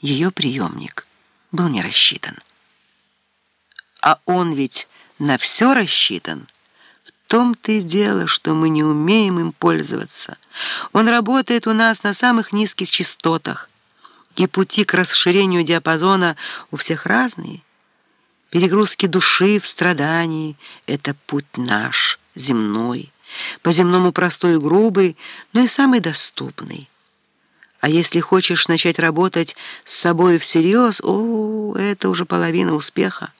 ее приемник, был не рассчитан. А он ведь на все рассчитан. В том-то и дело, что мы не умеем им пользоваться. Он работает у нас на самых низких частотах, и пути к расширению диапазона у всех разные. Перегрузки души в страдании — это путь наш, земной, по-земному простой и грубый, но и самый доступный. А если хочешь начать работать с собой всерьез, о, это уже половина успеха.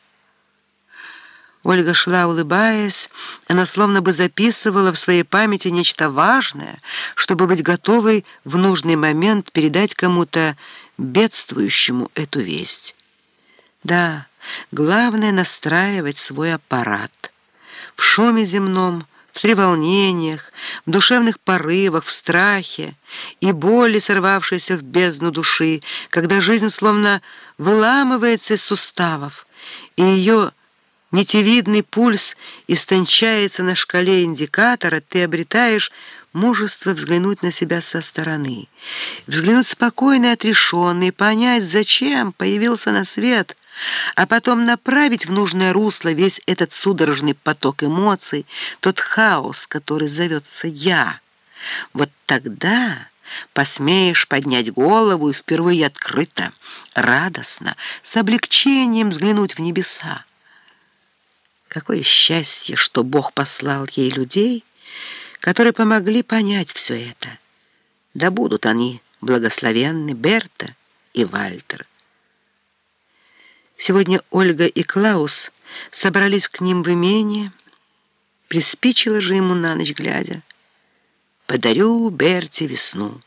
Ольга шла, улыбаясь, она словно бы записывала в своей памяти нечто важное, чтобы быть готовой в нужный момент передать кому-то бедствующему эту весть. Да, главное — настраивать свой аппарат. В шуме земном — в треволнениях, в душевных порывах, в страхе и боли, сорвавшейся в бездну души, когда жизнь словно выламывается из суставов, и ее нитевидный пульс истончается на шкале индикатора, ты обретаешь мужество взглянуть на себя со стороны, взглянуть спокойно и отрешенно и понять, зачем появился на свет – а потом направить в нужное русло весь этот судорожный поток эмоций, тот хаос, который зовется «я». Вот тогда посмеешь поднять голову и впервые открыто, радостно, с облегчением взглянуть в небеса. Какое счастье, что Бог послал ей людей, которые помогли понять все это. Да будут они благословенны Берта и Вальтер. Сегодня Ольга и Клаус собрались к ним в имение. Приспичило же ему на ночь глядя. «Подарю Берти весну».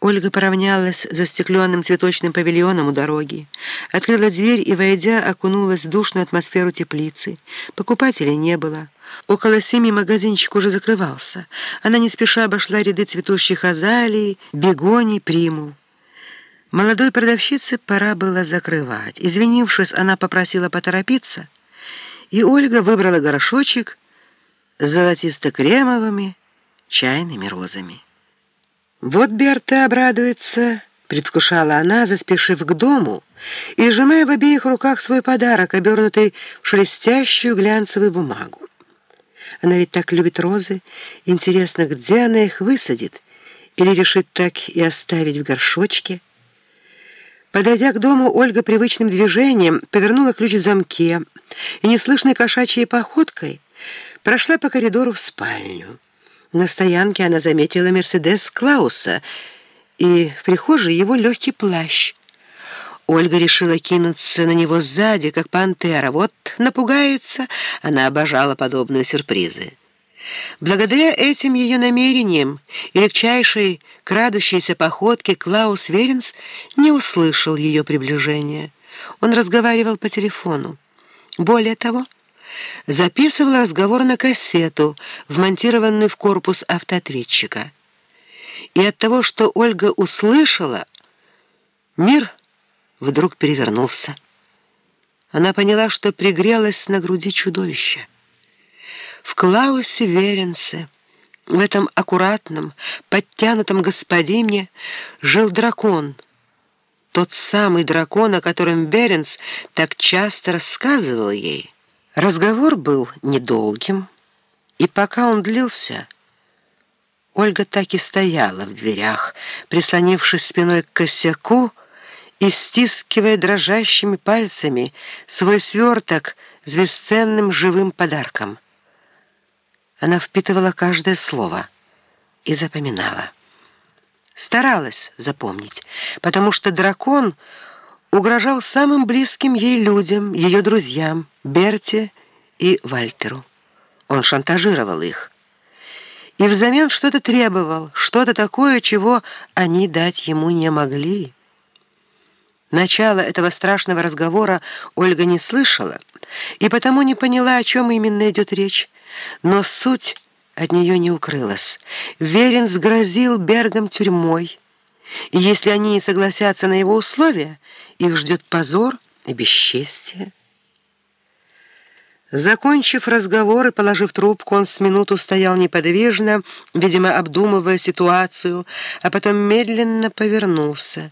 Ольга поравнялась за стекленным цветочным павильоном у дороги, открыла дверь и, войдя, окунулась в душную атмосферу теплицы. Покупателей не было. Около семи магазинчик уже закрывался. Она не спеша обошла ряды цветущих азалий, бегоний, примул. Молодой продавщице пора было закрывать. Извинившись, она попросила поторопиться, и Ольга выбрала горошочек с золотисто-кремовыми чайными розами. «Вот Берта обрадуется», — предвкушала она, заспешив к дому и сжимая в обеих руках свой подарок, обернутый в шелестящую глянцевую бумагу. Она ведь так любит розы. Интересно, где она их высадит? Или решит так и оставить в горшочке? Подойдя к дому, Ольга привычным движением повернула ключ в замке и неслышной кошачьей походкой прошла по коридору в спальню. На стоянке она заметила Мерседес Клауса и в прихожей его легкий плащ. Ольга решила кинуться на него сзади, как пантера. Вот напугается, она обожала подобные сюрпризы. Благодаря этим ее намерениям и легчайшей крадущейся походке Клаус Веренс не услышал ее приближения. Он разговаривал по телефону. Более того, записывал разговор на кассету, вмонтированную в корпус автоответчика. И от того, что Ольга услышала, мир вдруг перевернулся. Она поняла, что пригрелась на груди чудовища. В Клаусе Веренсе, в этом аккуратном, подтянутом господине, жил дракон. Тот самый дракон, о котором Беренс так часто рассказывал ей. Разговор был недолгим, и пока он длился, Ольга так и стояла в дверях, прислонившись спиной к косяку и стискивая дрожащими пальцами свой сверток с бесценным живым подарком — она впитывала каждое слово и запоминала. Старалась запомнить, потому что дракон угрожал самым близким ей людям, ее друзьям, Берте и Вальтеру. Он шантажировал их. И взамен что-то требовал, что-то такое, чего они дать ему не могли. Начало этого страшного разговора Ольга не слышала и потому не поняла, о чем именно идет речь. Но суть от нее не укрылась. Верин сгрозил Бергом тюрьмой, и если они не согласятся на его условия, их ждет позор и бесчестие. Закончив разговор и положив трубку, он с минуту стоял неподвижно, видимо, обдумывая ситуацию, а потом медленно повернулся.